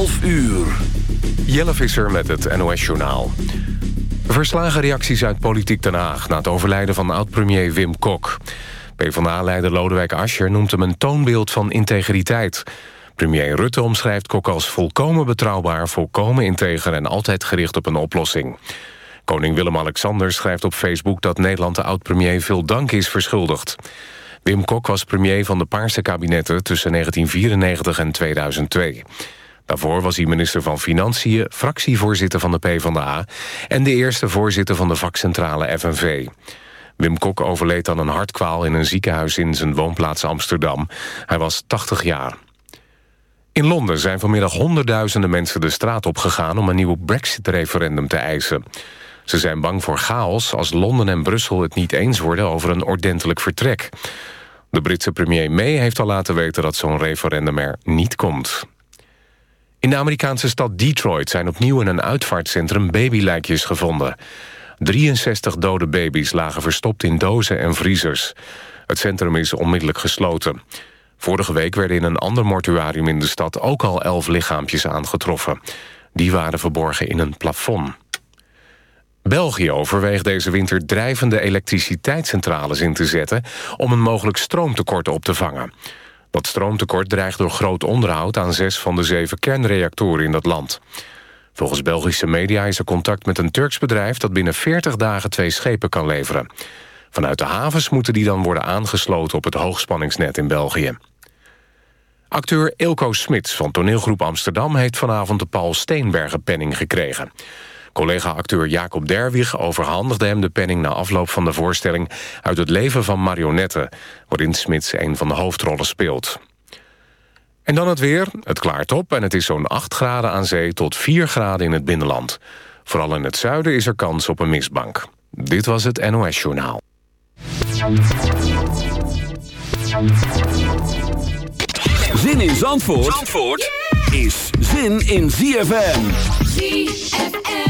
12 uur. Jelle Visser met het NOS-journaal. Verslagen reacties uit Politiek Den Haag... na het overlijden van oud-premier Wim Kok. PvdA-leider Lodewijk Asscher noemt hem een toonbeeld van integriteit. Premier Rutte omschrijft Kok als volkomen betrouwbaar... volkomen integer en altijd gericht op een oplossing. Koning Willem-Alexander schrijft op Facebook... dat Nederland de oud-premier veel dank is verschuldigd. Wim Kok was premier van de Paarse kabinetten... tussen 1994 en 2002. Daarvoor was hij minister van Financiën, fractievoorzitter van de PvdA... en de eerste voorzitter van de vakcentrale FNV. Wim Kok overleed aan een hartkwaal in een ziekenhuis in zijn woonplaats Amsterdam. Hij was 80 jaar. In Londen zijn vanmiddag honderdduizenden mensen de straat opgegaan... om een nieuw Brexit-referendum te eisen. Ze zijn bang voor chaos als Londen en Brussel het niet eens worden... over een ordentelijk vertrek. De Britse premier May heeft al laten weten dat zo'n referendum er niet komt. In de Amerikaanse stad Detroit zijn opnieuw in een uitvaartcentrum babylijkjes gevonden. 63 dode baby's lagen verstopt in dozen en vriezers. Het centrum is onmiddellijk gesloten. Vorige week werden in een ander mortuarium in de stad... ook al elf lichaampjes aangetroffen. Die waren verborgen in een plafond. België overweegt deze winter drijvende elektriciteitscentrales in te zetten... om een mogelijk stroomtekort op te vangen. Dat stroomtekort dreigt door groot onderhoud aan zes van de zeven kernreactoren in dat land. Volgens Belgische media is er contact met een Turks bedrijf... dat binnen 40 dagen twee schepen kan leveren. Vanuit de havens moeten die dan worden aangesloten op het hoogspanningsnet in België. Acteur Ilko Smits van toneelgroep Amsterdam... heeft vanavond de Paul Steenbergen penning gekregen. Collega-acteur Jacob Derwig overhandigde hem de penning... na afloop van de voorstelling uit het leven van marionetten... waarin Smits een van de hoofdrollen speelt. En dan het weer. Het klaart op en het is zo'n 8 graden aan zee... tot 4 graden in het binnenland. Vooral in het zuiden is er kans op een mistbank. Dit was het NOS Journaal. Zin in Zandvoort, Zandvoort? is zin in ZFM. ZFM.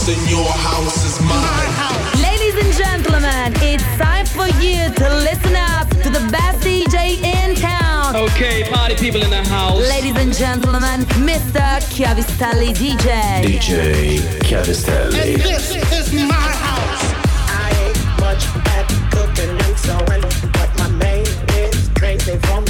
house and your house is mine. Ladies and gentlemen, it's time for you to listen up to the best DJ in town. Okay, party people in the house. Ladies and gentlemen, Mr. Chiavistelli DJ. DJ Chiavistelli. And this is my house. I ain't much at cooking and sewing, but my man is crazy for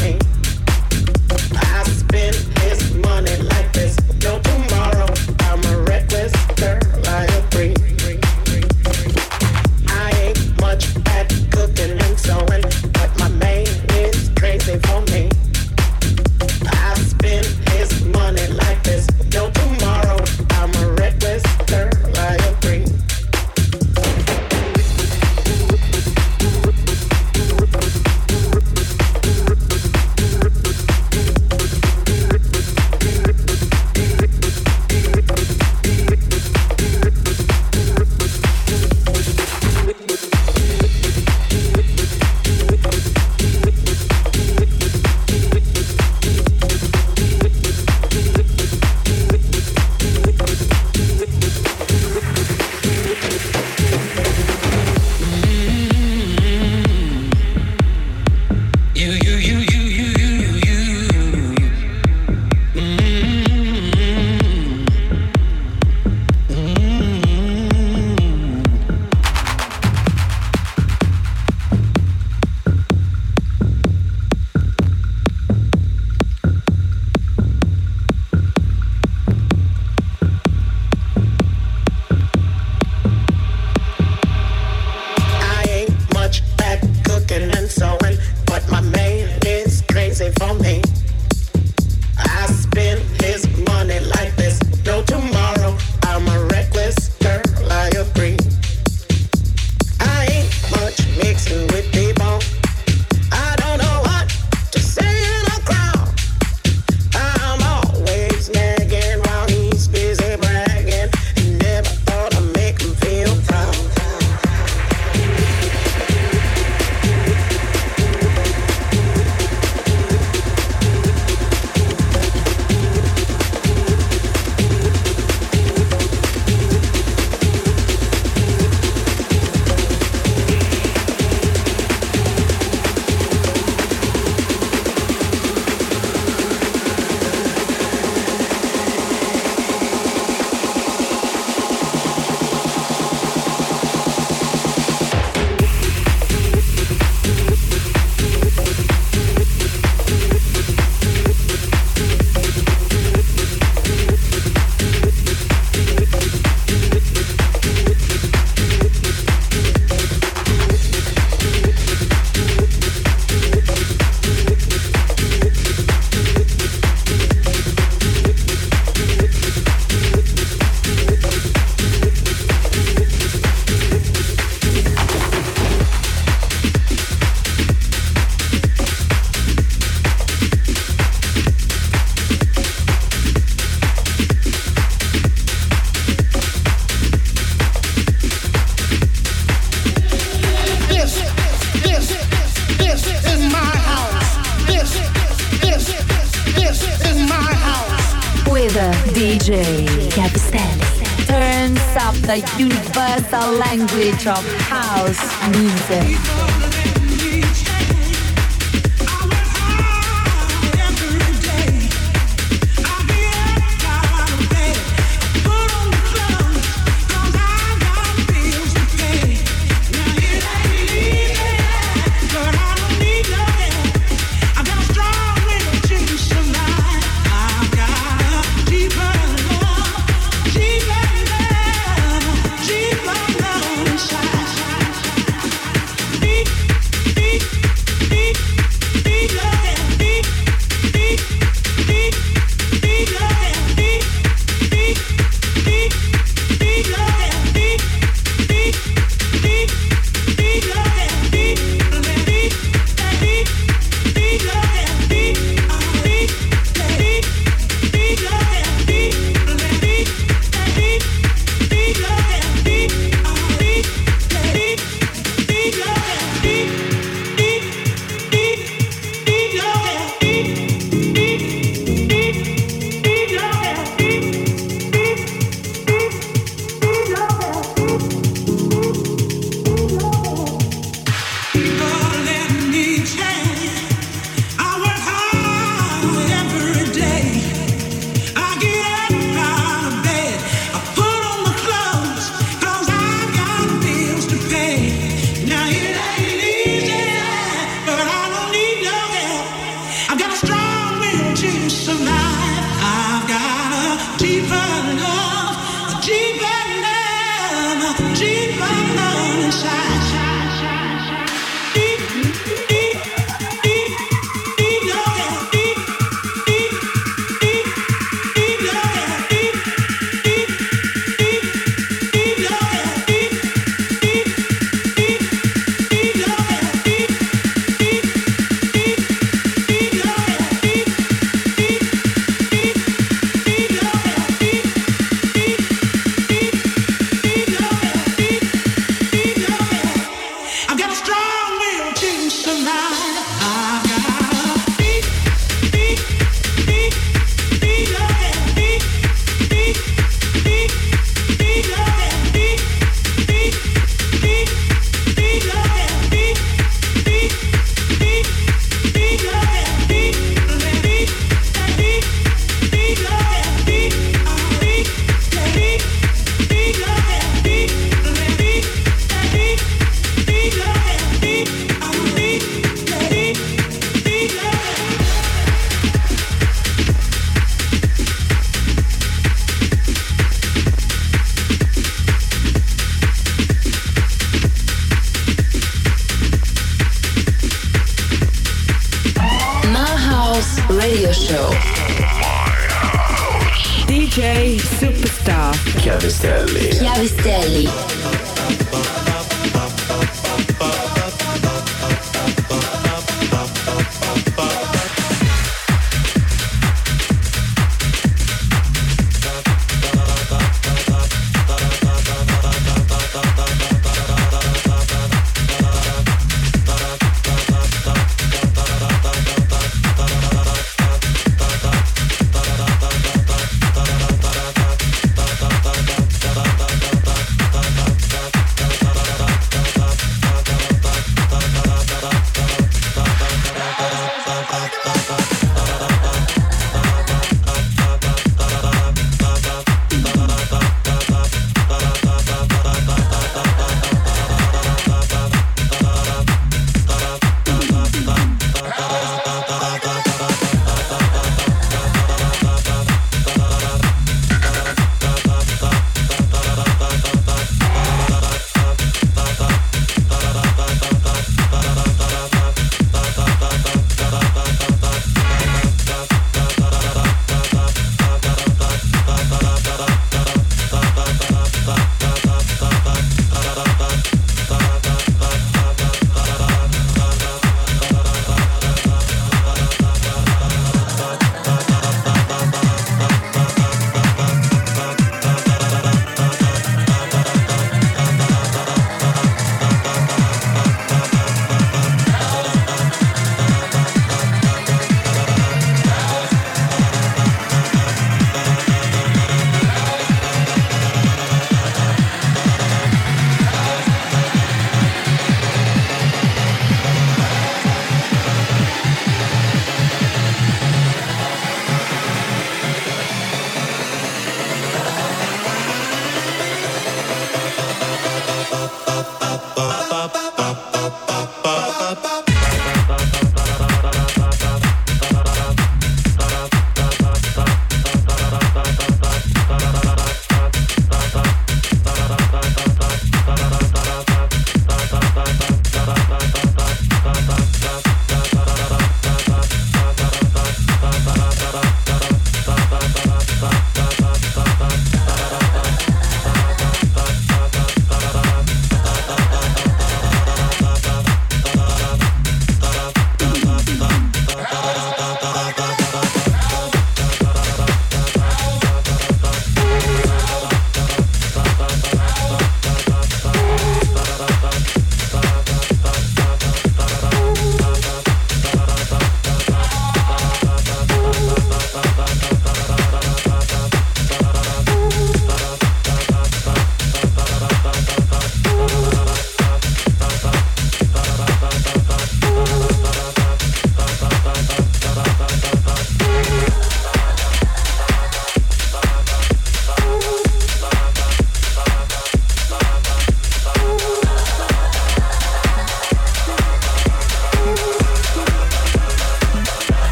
job.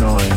noise.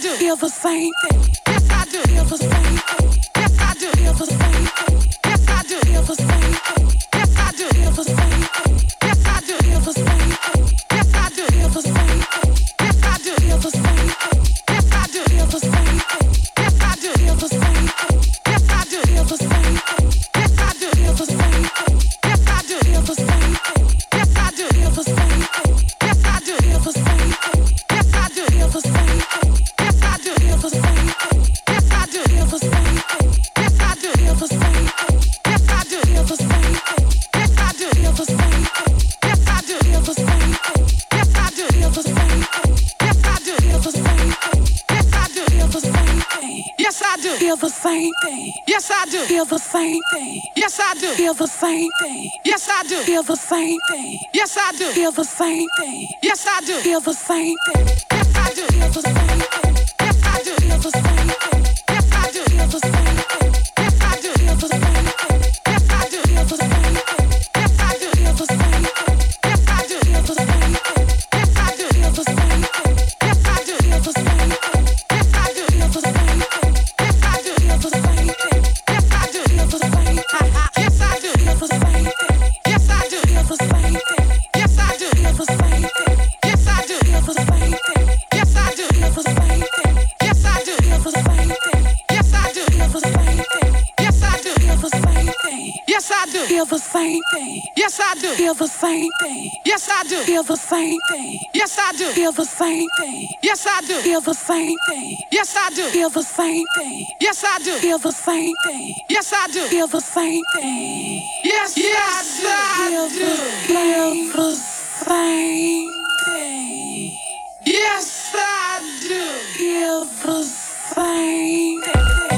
do? Feel the same thing. Feel the same thing. Yes, I do. Feel the same thing. Yes, I do. Feel the same thing. Yes, I do. Feel the same thing. Yes, I do. Feel the same thing. Yes, I do. Feel the same same thing. Yes, I do. Feel the same thing. Yes, I do. Feel the same thing. Yes, I do. Feel the same thing. Yes, I do. Feel the same thing. Yes, I do. Feel the same thing. Yes, I do. Feel the same thing. Yes, I do. Feel the same thing. Yes, yes, I do. Feel the same thing. Yes, I do. Feel the same thing.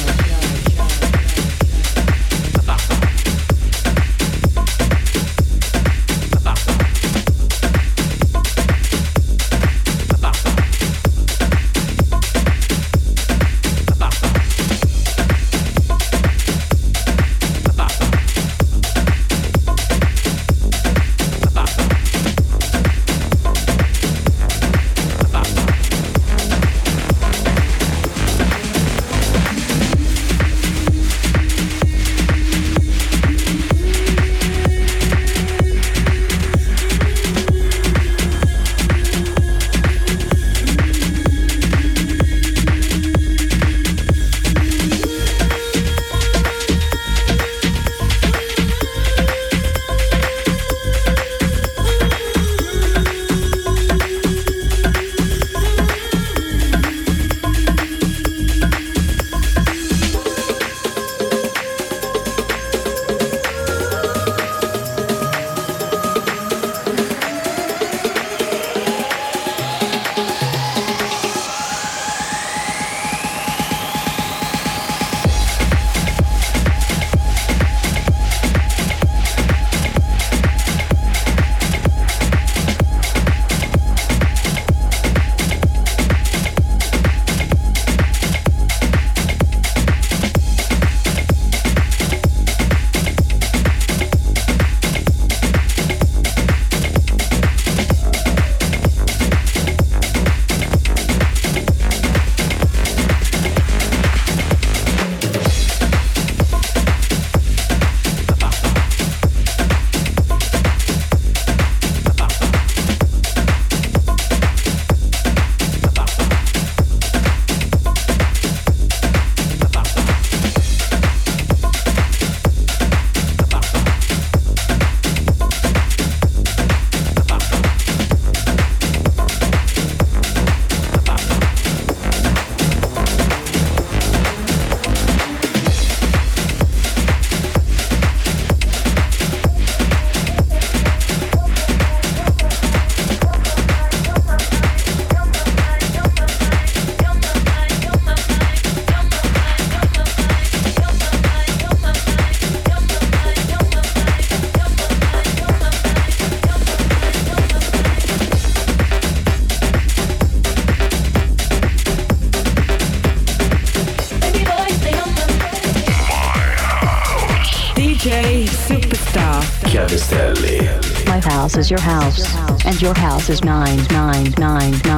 your house, and your house is 999.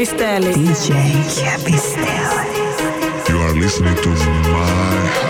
Chiavistelli. DJ Chiavistelli. You are listening to my